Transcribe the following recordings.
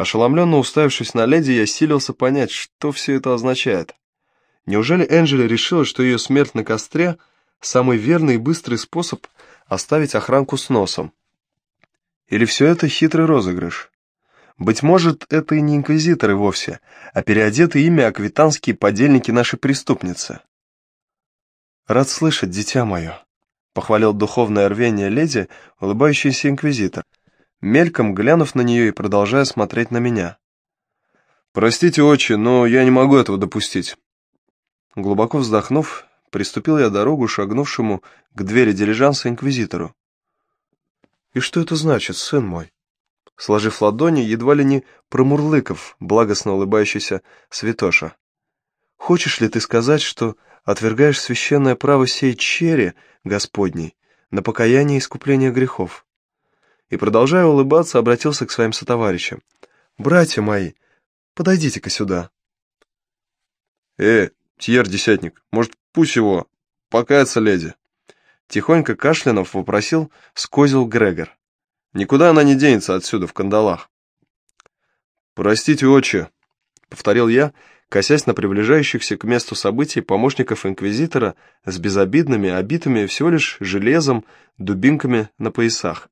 Ошеломленно уставившись на леди, я силился понять, что все это означает. Неужели Энджели решила, что ее смерть на костре – самый верный и быстрый способ оставить охранку с носом? Или все это хитрый розыгрыш? Быть может, это и не инквизиторы вовсе, а переодетые ими аквитанские подельники нашей преступницы. «Рад слышать, дитя мое», — похвалил духовное рвение леди, улыбающийся инквизитор, мельком глянув на нее и продолжая смотреть на меня. «Простите, отче, но я не могу этого допустить». Глубоко вздохнув, приступил я дорогу шагнувшему к двери дилижанса инквизитору. «И что это значит, сын мой?» Сложив ладони, едва ли не промурлыков, благостно улыбающийся святоша. «Хочешь ли ты сказать, что отвергаешь священное право сей чере, Господней, на покаяние и искупление грехов?» И, продолжая улыбаться, обратился к своим сотоварищам. «Братья мои, подойдите-ка сюда». «Э, Тьер-десятник, может, пусть его покаяться леди?» Тихонько кашлянув вопросил скозил Грегор. «Никуда она не денется отсюда в кандалах». «Простите, отче», — повторил я, косясь на приближающихся к месту событий помощников инквизитора с безобидными, обитыми всего лишь железом, дубинками на поясах,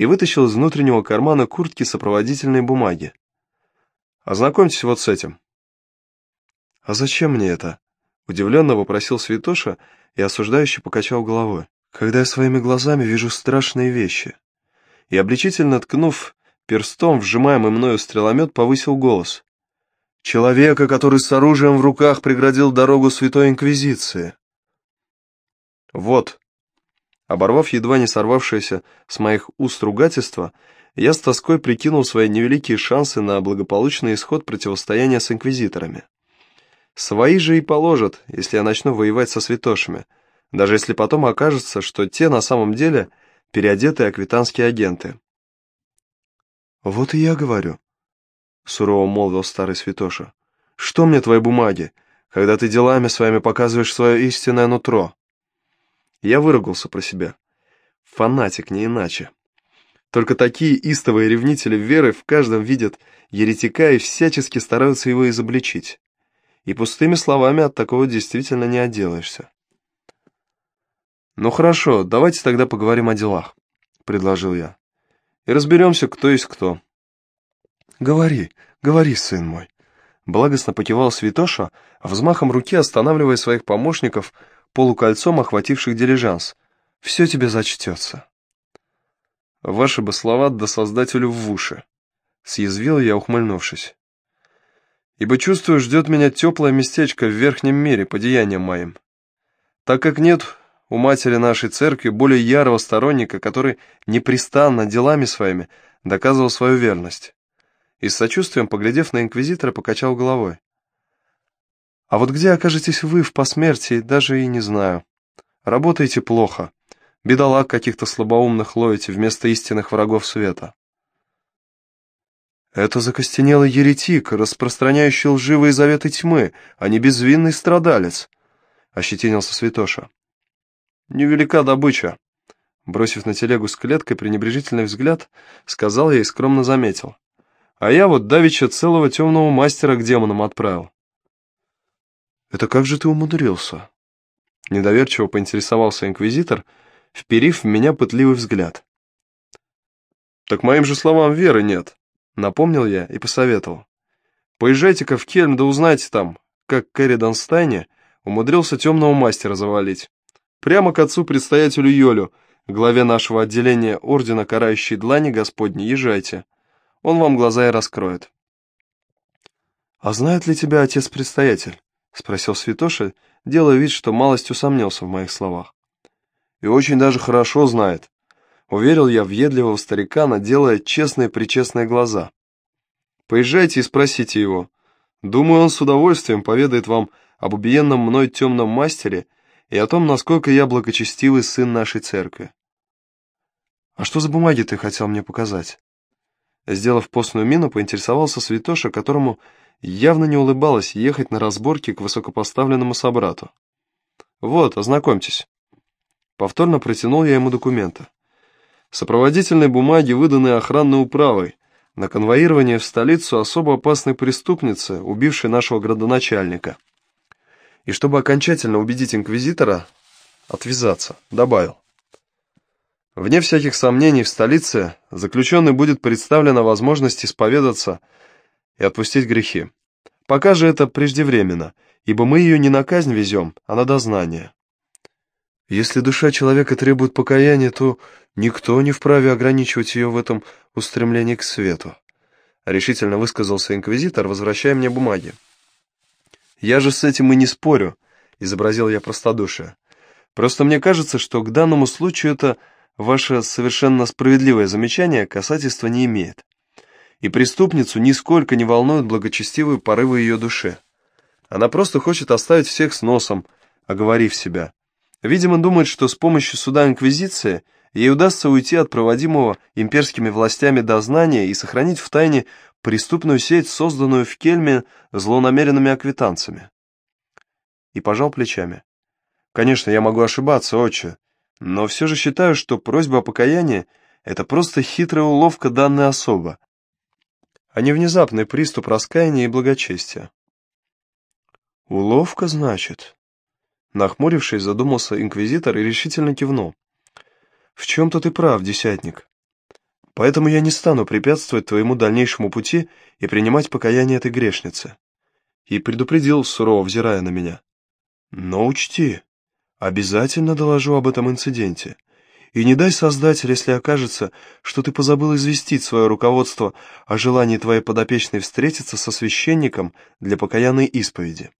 и вытащил из внутреннего кармана куртки сопроводительные бумаги. «Ознакомьтесь вот с этим». «А зачем мне это?» — удивленно вопросил Святоша и осуждающе покачал головой. «Когда я своими глазами вижу страшные вещи». И обличительно ткнув перстом, вжимаемый мною стреломет, повысил голос. «Человека, который с оружием в руках преградил дорогу Святой Инквизиции». «Вот». Оборвав едва не сорвавшееся с моих уст ругательство, я с тоской прикинул свои невеликие шансы на благополучный исход противостояния с инквизиторами. Свои же и положат, если я начну воевать со святошами, даже если потом окажется, что те на самом деле переодетые аквитанские агенты. «Вот и я говорю», — сурово молвил старый святоша. «Что мне твои бумаги, когда ты делами своими показываешь свое истинное нутро?» Я выругался про себя. Фанатик, не иначе. Только такие истовые ревнители веры в каждом видят еретика и всячески стараются его изобличить и пустыми словами от такого действительно не отделаешься. «Ну хорошо, давайте тогда поговорим о делах», — предложил я. «И разберемся, кто есть кто». «Говори, говори, сын мой», — благостно покивал Святоша, взмахом руки останавливая своих помощников, полукольцом охвативших дилижанс. «Все тебе зачтется». «Ваши бы слова да создателю в уши», — съязвил я, ухмыльнувшись ибо чувствую, ждет меня теплое местечко в верхнем мире по деяниям моим. Так как нет у матери нашей церкви более ярого сторонника, который непрестанно делами своими доказывал свою верность. И с сочувствием, поглядев на инквизитора, покачал головой. А вот где окажетесь вы в посмертии, даже и не знаю. Работаете плохо. Бедолаг каких-то слабоумных ловите вместо истинных врагов света. Это закостенелый еретик, распространяющий лживые заветы тьмы, а не безвинный страдалец, — ощетинился Святоша. Невелика добыча. Бросив на телегу с клеткой пренебрежительный взгляд, сказал я и скромно заметил. А я вот давеча целого темного мастера к демонам отправил. «Это как же ты умудрился?» Недоверчиво поинтересовался инквизитор, вперив в меня пытливый взгляд. «Так моим же словам веры нет», Напомнил я и посоветовал. Поезжайте-ка в Кельм да узнайте там, как Кэрридан Стайне умудрился темного мастера завалить. Прямо к отцу-предстоятелю Йолю, главе нашего отделения Ордена Карающей Длани Господней, езжайте. Он вам глаза и раскроет. «А знает ли тебя отец-предстоятель?» — спросил Святоша, делая вид, что малость усомнился в моих словах. «И очень даже хорошо знает», Уверил я въедливого старикана, делая честные-причестные глаза. Поезжайте и спросите его. Думаю, он с удовольствием поведает вам об убиенном мной темном мастере и о том, насколько я благочестивый сын нашей церкви. «А что за бумаги ты хотел мне показать?» Сделав постную мину, поинтересовался святоша, которому явно не улыбалось ехать на разборки к высокопоставленному собрату. «Вот, ознакомьтесь». Повторно протянул я ему документы. Сопроводительные бумаги, выданные охранной управой, на конвоирование в столицу особо опасной преступницы, убившей нашего градоначальника. И чтобы окончательно убедить инквизитора отвязаться, добавил. Вне всяких сомнений, в столице заключенный будет представлена возможность исповедаться и отпустить грехи. Пока же это преждевременно, ибо мы ее не на казнь везем, а на дознание. Если душа человека требует покаяния, то никто не вправе ограничивать ее в этом устремлении к свету. Решительно высказался инквизитор, возвращая мне бумаги. «Я же с этим и не спорю», — изобразил я простодушие. «Просто мне кажется, что к данному случаю это ваше совершенно справедливое замечание касательства не имеет. И преступницу нисколько не волнуют благочестивые порывы ее души. Она просто хочет оставить всех с носом, оговорив себя. Видимо, думает, что с помощью суда Инквизиции ей удастся уйти от проводимого имперскими властями дознания и сохранить в тайне преступную сеть, созданную в Кельме злонамеренными аквитанцами. И пожал плечами. Конечно, я могу ошибаться, отче, но все же считаю, что просьба о покаянии — это просто хитрая уловка данной особы, а не внезапный приступ раскаяния и благочестия. «Уловка, значит?» Нахмурившись, задумался инквизитор и решительно кивнул. «В чем-то ты прав, десятник. Поэтому я не стану препятствовать твоему дальнейшему пути и принимать покаяние этой грешницы». И предупредил, сурово взирая на меня. «Но учти, обязательно доложу об этом инциденте. И не дай, Создатель, если окажется, что ты позабыл известить свое руководство о желании твоей подопечной встретиться со священником для покаянной исповеди».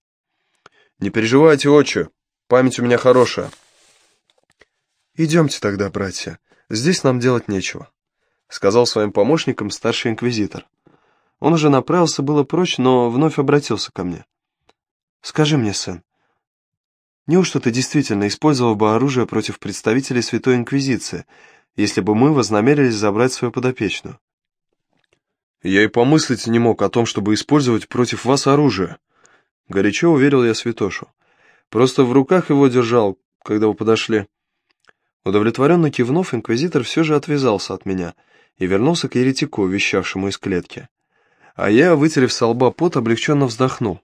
«Не переживайте, отче», Память у меня хорошая. Идемте тогда, братья. Здесь нам делать нечего, сказал своим помощникам старший инквизитор. Он уже направился было прочь, но вновь обратился ко мне. Скажи мне, сын, неужто ты действительно использовал бы оружие против представителей Святой Инквизиции, если бы мы вознамерились забрать свою подопечную? Я и помыслить не мог о том, чтобы использовать против вас оружие. Горячо уверил я святошу. Просто в руках его держал, когда вы подошли». Удовлетворенно кивнув, инквизитор все же отвязался от меня и вернулся к еретику, вещавшему из клетки. А я, вытерев со лба пот, облегченно вздохнул.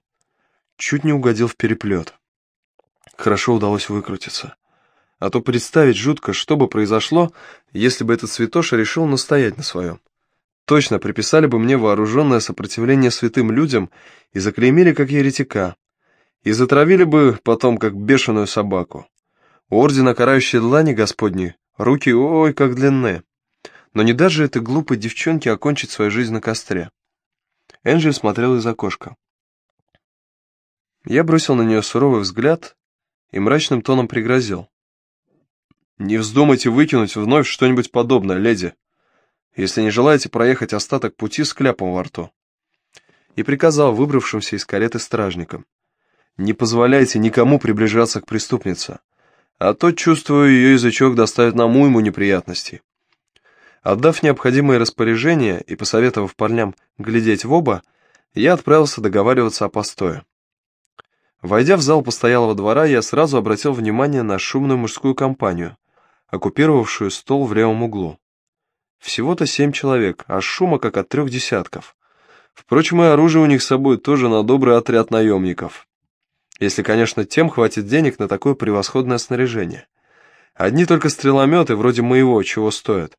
Чуть не угодил в переплет. Хорошо удалось выкрутиться. А то представить жутко, что бы произошло, если бы этот святоша решил настоять на своем. Точно приписали бы мне вооруженное сопротивление святым людям и заклеймили как еретика, и затравили бы потом, как бешеную собаку. У ордена карающей длани Господни руки ой как длинные. Но не даже этой глупой девчонке окончить свою жизнь на костре. Энджель смотрел из окошка. Я бросил на нее суровый взгляд и мрачным тоном пригрозил. «Не вздумайте выкинуть вновь что-нибудь подобное, леди, если не желаете проехать остаток пути с кляпом во рту». И приказал выбравшимся из кареты стражникам. Не позволяйте никому приближаться к преступнице, а то, чувствую, ее язычок доставит нам уйму неприятностей. Отдав необходимые распоряжения и посоветовав парням глядеть в оба, я отправился договариваться о постое. Войдя в зал постоялого двора, я сразу обратил внимание на шумную мужскую компанию, оккупировавшую стол в левом углу. Всего-то семь человек, а шума как от трех десятков. Впрочем, и оружие у них с собой тоже на добрый отряд наемников. Если, конечно, тем хватит денег на такое превосходное снаряжение. Одни только стрелометы, вроде моего, чего стоят.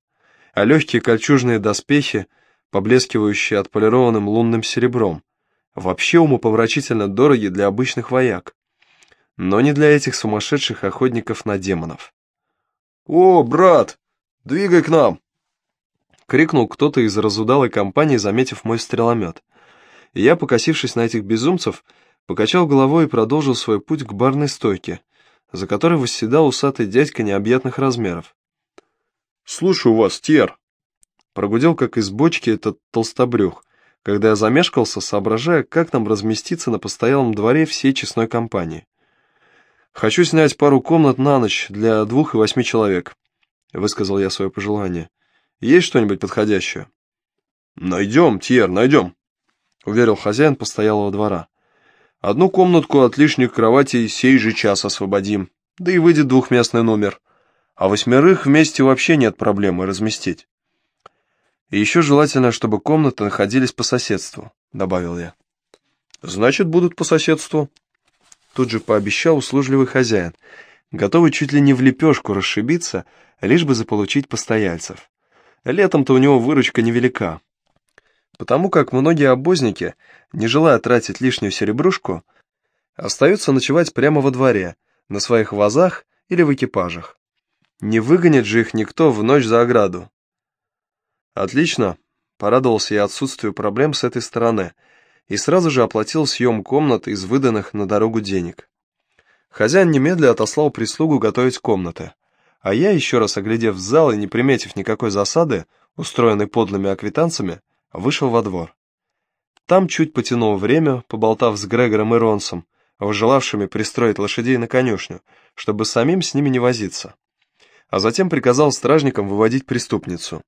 А легкие кольчужные доспехи, поблескивающие отполированным лунным серебром, вообще умопомрачительно дороги для обычных вояк. Но не для этих сумасшедших охотников на демонов. «О, брат, двигай к нам!» Крикнул кто-то из разудалой компании, заметив мой стреломет. И я, покосившись на этих безумцев, покачал головой и продолжил свой путь к барной стойке, за которой восседал усатый дядька необъятных размеров. «Слушаю вас, Тер!» Прогудел, как из бочки, этот толстобрюх, когда я замешкался, соображая, как нам разместиться на постоялом дворе всей честной компании. «Хочу снять пару комнат на ночь для двух и восьми человек», — высказал я свое пожелание. «Есть что-нибудь подходящее?» «Найдем, Тьер, найдем», — уверил хозяин постоялого двора. Одну комнатку от лишних кроватей сей же час освободим, да и выйдет двухместный номер. А восьмерых вместе вообще нет проблемы разместить. И еще желательно, чтобы комнаты находились по соседству, добавил я. Значит, будут по соседству. Тут же пообещал услужливый хозяин, готовый чуть ли не в лепешку расшибиться, лишь бы заполучить постояльцев. Летом-то у него выручка невелика. Потому как многие обозники, не желая тратить лишнюю серебрушку, остаются ночевать прямо во дворе, на своих вазах или в экипажах. Не выгонит же их никто в ночь за ограду. Отлично, порадовался я отсутствию проблем с этой стороны и сразу же оплатил съем комнат из выданных на дорогу денег. Хозяин немедля отослал прислугу готовить комнаты, а я, еще раз оглядев зал и не приметив никакой засады, устроенной подлыми аквитанцами, вышел во двор. Там чуть потянул время, поболтав с Грегором и Ронсом, желавшими пристроить лошадей на конюшню, чтобы самим с ними не возиться. А затем приказал стражникам выводить преступницу.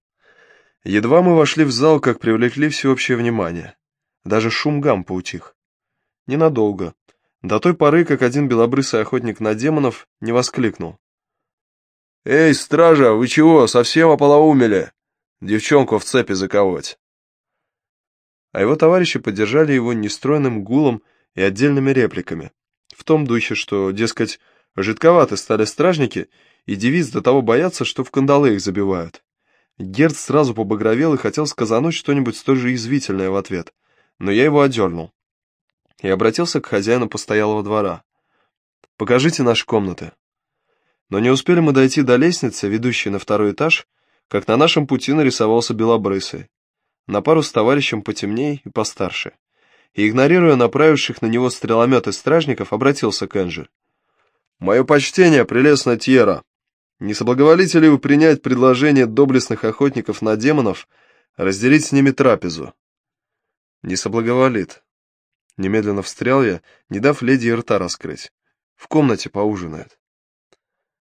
Едва мы вошли в зал, как привлекли всеобщее внимание. Даже шум гам поутих. Ненадолго. До той поры, как один белобрысый охотник на демонов не воскликнул. «Эй, стража, вы чего, совсем ополоумели? Девчонку в цепи заковать!» А его товарищи поддержали его нестройным гулом и отдельными репликами, в том духе, что, дескать, жидковаты стали стражники, и девиз до того боятся, что в кандалы их забивают. Герц сразу побагровел и хотел сказануть что-нибудь столь же язвительное в ответ, но я его одернул и обратился к хозяину постоялого двора. «Покажите наши комнаты». Но не успели мы дойти до лестницы, ведущей на второй этаж, как на нашем пути нарисовался белобрысый, на пару с товарищем потемней и постарше и, игнорируя направивших на него стрелометы стражников, обратился к Энджи. «Мое почтение, прелестная Тьера! Не соблаговолите ли вы принять предложение доблестных охотников на демонов разделить с ними трапезу?» «Не соблаговолит». Немедленно встрял я, не дав леди и рта раскрыть. «В комнате поужинает».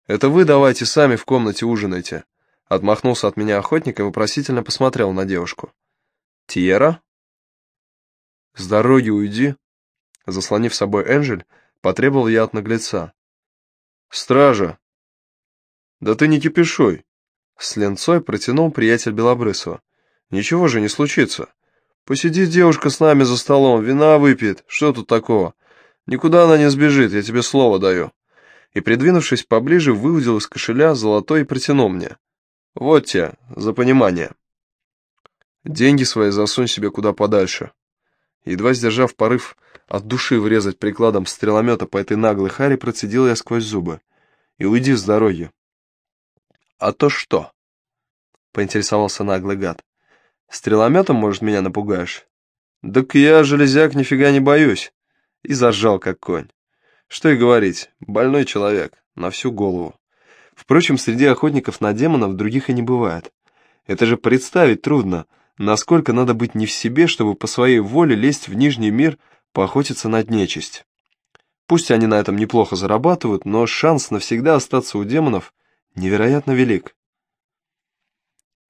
«Это вы давайте сами в комнате ужинайте», отмахнулся от меня охотник и вопросительно посмотрел на девушку. «Тьера?» «С дороги уйди!» Заслонив собой Энджель, потребовал я от наглеца. «Стража!» «Да ты не кипишуй!» С ленцой протянул приятель Белобрысова. «Ничего же не случится. Посидит девушка с нами за столом, вина выпьет. Что тут такого? Никуда она не сбежит, я тебе слово даю». И, придвинувшись поближе, выудил из кошеля золотой и протянул мне. «Вот тебе, за понимание». «Деньги свои засунь себе куда подальше», Едва сдержав порыв от души врезать прикладом стреломета по этой наглой харе, процедил я сквозь зубы. «И уйди с дороги». «А то что?» — поинтересовался наглый гад. «Стрелометом, может, меня напугаешь?» «Так я, железяк, нифига не боюсь». И зажал, как конь. Что и говорить, больной человек, на всю голову. Впрочем, среди охотников на демонов других и не бывает. Это же представить трудно — насколько надо быть не в себе, чтобы по своей воле лезть в Нижний мир, поохотиться над нечисть. Пусть они на этом неплохо зарабатывают, но шанс навсегда остаться у демонов невероятно велик.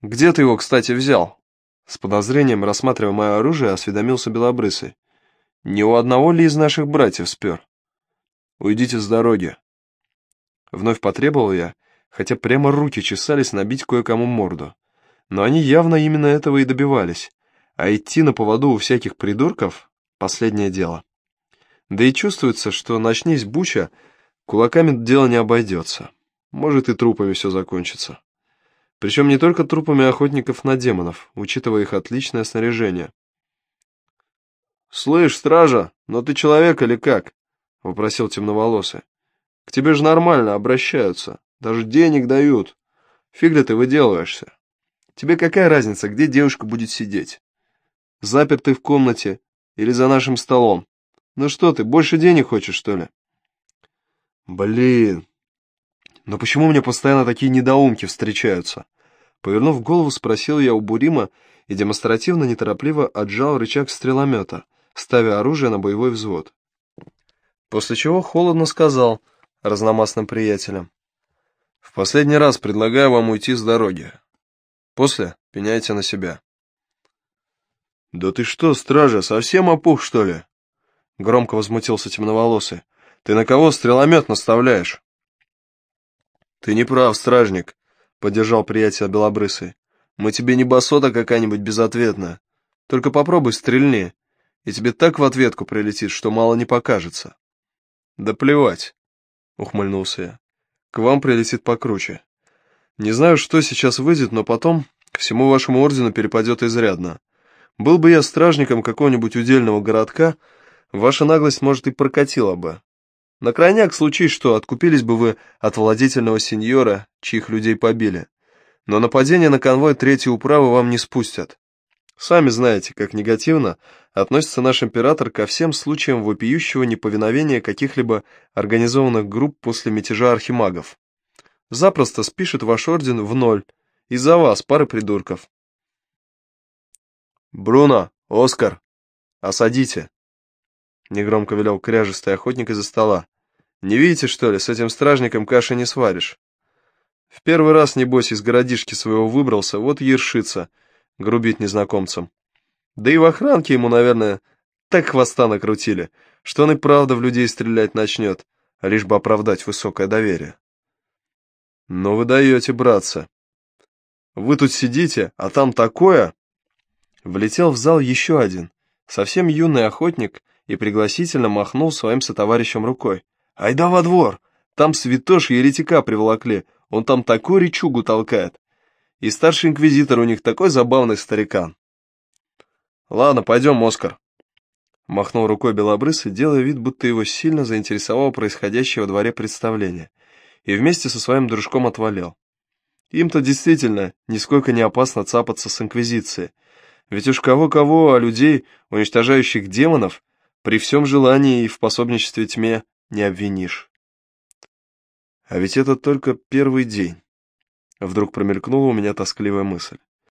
«Где ты его, кстати, взял?» С подозрением, рассматривая мое оружие, осведомился Белобрысый. «Не у одного ли из наших братьев спер?» «Уйдите с дороги». Вновь потребовал я, хотя прямо руки чесались набить кое-кому морду. Но они явно именно этого и добивались, а идти на поводу у всяких придурков — последнее дело. Да и чувствуется, что начнись буча, кулаками дело не обойдется. Может и трупами все закончится. Причем не только трупами охотников на демонов, учитывая их отличное снаряжение. «Слышь, стража, но ты человек или как?» — вопросил темноволосый. «К тебе же нормально обращаются, даже денег дают. Фиг ли ты выделываешься?» Тебе какая разница, где девушка будет сидеть? Запертый в комнате или за нашим столом? Ну что ты, больше денег хочешь, что ли? Блин, но почему мне постоянно такие недоумки встречаются? Повернув голову, спросил я у Бурима и демонстративно неторопливо отжал рычаг стреломета, ставя оружие на боевой взвод. После чего холодно сказал разномастным приятелям. «В последний раз предлагаю вам уйти с дороги. После пеняйте на себя. «Да ты что, стража, совсем опух, что ли?» Громко возмутился темноволосый. «Ты на кого стреломет наставляешь?» «Ты не прав, стражник», — поддержал приятель Белобрысый. Мы тебе не басота какая-нибудь безответная. Только попробуй стрельни, и тебе так в ответку прилетит, что мало не покажется. Да плевать, ухмыльнулся я. К вам прилетит покруче. Не знаю, что сейчас выйдет, но потом всему вашему ордену перепадет изрядно. Был бы я стражником какого-нибудь удельного городка, ваша наглость, может, и прокатила бы. На крайняк случай, что откупились бы вы от владетельного сеньора, чьих людей побили. Но нападение на конвой третьей управы вам не спустят. Сами знаете, как негативно относится наш император ко всем случаям вопиющего неповиновения каких-либо организованных групп после мятежа архимагов. Запросто спишет ваш орден в ноль. Из-за вас, пары придурков. «Бруно! Оскар! Осадите!» Негромко велел кряжистый охотник из-за стола. «Не видите, что ли, с этим стражником каши не сваришь. В первый раз, небось, из городишки своего выбрался, вот ершится, грубить незнакомцам. Да и в охранке ему, наверное, так хвоста накрутили, что он и правда в людей стрелять начнет, лишь бы оправдать высокое доверие. Но вы даете, братцы. Вы тут сидите, а там такое... Влетел в зал еще один, совсем юный охотник, и пригласительно махнул своим сотоварищем рукой. «Айда во двор! Там святош еретика приволокли, он там такую речугу толкает. И старший инквизитор у них такой забавный старикан». «Ладно, пойдем, Оскар», — махнул рукой белобрысый, делая вид, будто его сильно заинтересовало происходящее во дворе представление, и вместе со своим дружком отвалил. Им-то действительно нисколько не опасно цапаться с инквизицией, ведь уж кого-кого, а людей, уничтожающих демонов, при всем желании и в пособничестве тьме не обвинишь. А ведь это только первый день. Вдруг промелькнула у меня тоскливая мысль.